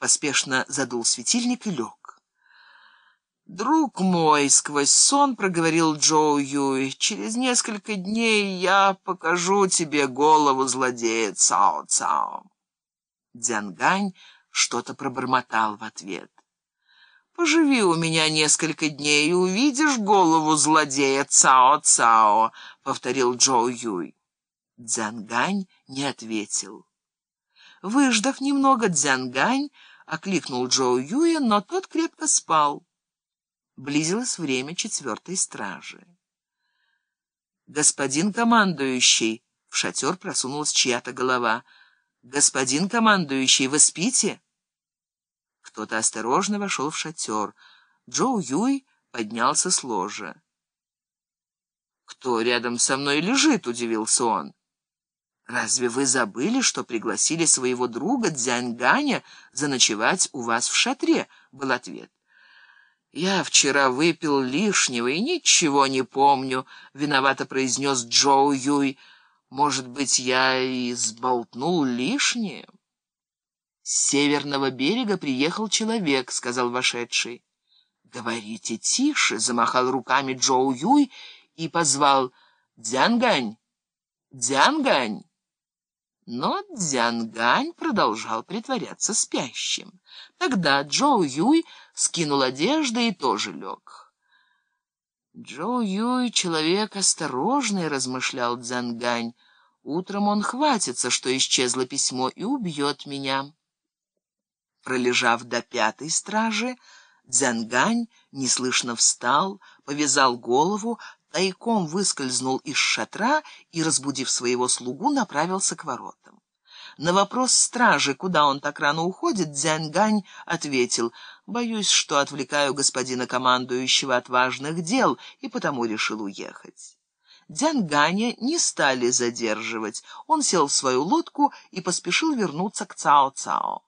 поспешно задул светильник и лег. «Друг мой», — сквозь сон проговорил Джоу Юй, — «через несколько дней я покажу тебе голову злодея Цао-Цао». Дзянгань что-то пробормотал в ответ. «Поживи у меня несколько дней и увидишь голову злодея Цао-Цао», — повторил Джоу Юй. Дзянгань не ответил. Выждав немного, Дзянгань окликнул Джоу Юя, но тот крепко спал. Близилось время четвертой стражи. «Господин командующий!» — в шатер просунулась чья-то голова. «Господин командующий, вы спите?» Кто-то осторожно вошел в шатер. Джоу Юй поднялся с ложа. «Кто рядом со мной лежит?» — удивился он. «Разве вы забыли, что пригласили своего друга Дзяньганя заночевать у вас в шатре?» — был ответ. «Я вчера выпил лишнего и ничего не помню», — виновато произнес Джоу Юй. «Может быть, я и сболтнул лишнее?» «С северного берега приехал человек», — сказал вошедший. «Говорите тише», — замахал руками Джоу Юй и позвал «Дзянгань! Дзянгань!» Но Дзянгань продолжал притворяться спящим. Тогда Джоу Юй скинул одежды и тоже лег. Джоу Юй — человек осторожный, — размышлял Дзянгань. Утром он хватится, что исчезло письмо, и убьет меня. Пролежав до пятой стражи, Дзянгань неслышно встал, повязал голову, тайком выскользнул из шатра и, разбудив своего слугу, направился к воротам. На вопрос стражи, куда он так рано уходит, Дзяньгань ответил, «Боюсь, что отвлекаю господина командующего от важных дел, и потому решил уехать». Дзянганя не стали задерживать. Он сел в свою лодку и поспешил вернуться к Цао-Цао.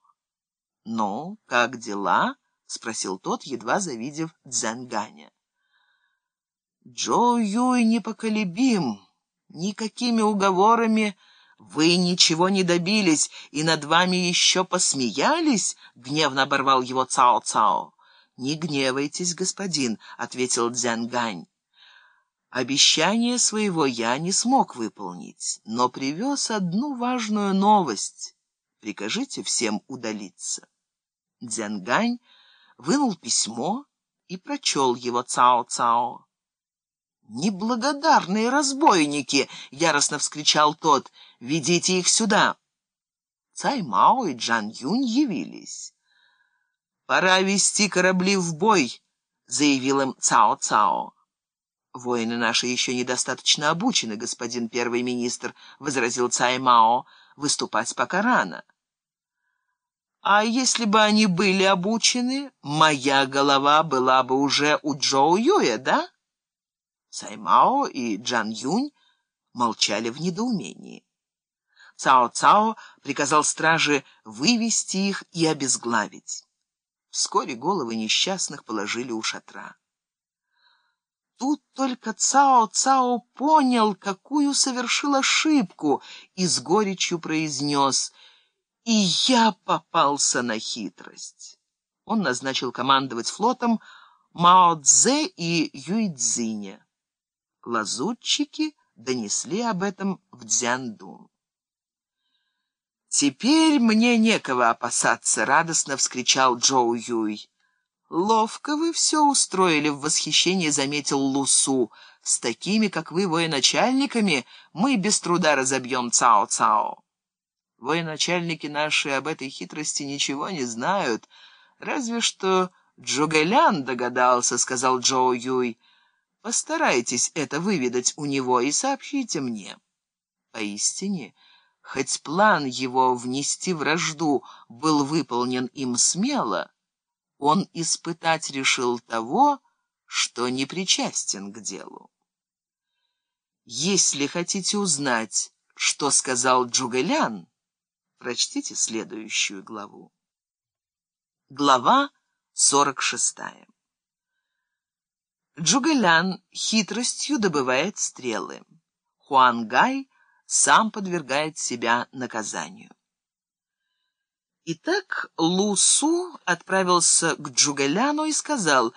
«Ну, как дела?» — спросил тот, едва завидев Дзянганя. Джо Юй непоколебим. Никакими уговорами вы ничего не добились, и над вами еще посмеялись, — гневно оборвал его Цао-Цао. «Не гневайтесь, господин», — ответил Дзянгань. «Обещание своего я не смог выполнить, но привез одну важную новость. Прикажите всем удалиться». Дзянгань вынул письмо и прочел его Цао-Цао. «Неблагодарные разбойники!» — яростно вскричал тот. «Ведите их сюда!» Цай Мао и Джан Юнь явились. «Пора вести корабли в бой!» — заявил им Цао Цао. «Воины наши еще недостаточно обучены, господин первый министр», — возразил Цай Мао. «Выступать пока рано». «А если бы они были обучены, моя голова была бы уже у Джоу Юя, да?» Саймао и Джан Юнь молчали в недоумении. Цао-Цао приказал страже вывести их и обезглавить. Вскоре головы несчастных положили у шатра. Тут только Цао-Цао понял, какую совершил ошибку, и с горечью произнес «И я попался на хитрость». Он назначил командовать флотом Мао Цзэ и Юй Цзиня. Лазутчики донесли об этом в Дзяндун. «Теперь мне некого опасаться», — радостно вскричал Джоу Юй. «Ловко вы все устроили», — в восхищении заметил Лусу. «С такими, как вы, военачальниками, мы без труда разобьем Цао-Цао». Военачальники наши об этой хитрости ничего не знают. Разве что Джугэлян догадался, — сказал Джоу Юй. Постарайтесь это выведать у него и сообщите мне. Поистине, хоть план его внести вражду был выполнен им смело, он испытать решил того, что не причастен к делу. Если хотите узнать, что сказал Джугелян, прочтите следующую главу. Глава 46. Джугелян хитростью добывает стрелы. Хуангай сам подвергает себя наказанию. Итак, Лусу отправился к Джугеляну и сказал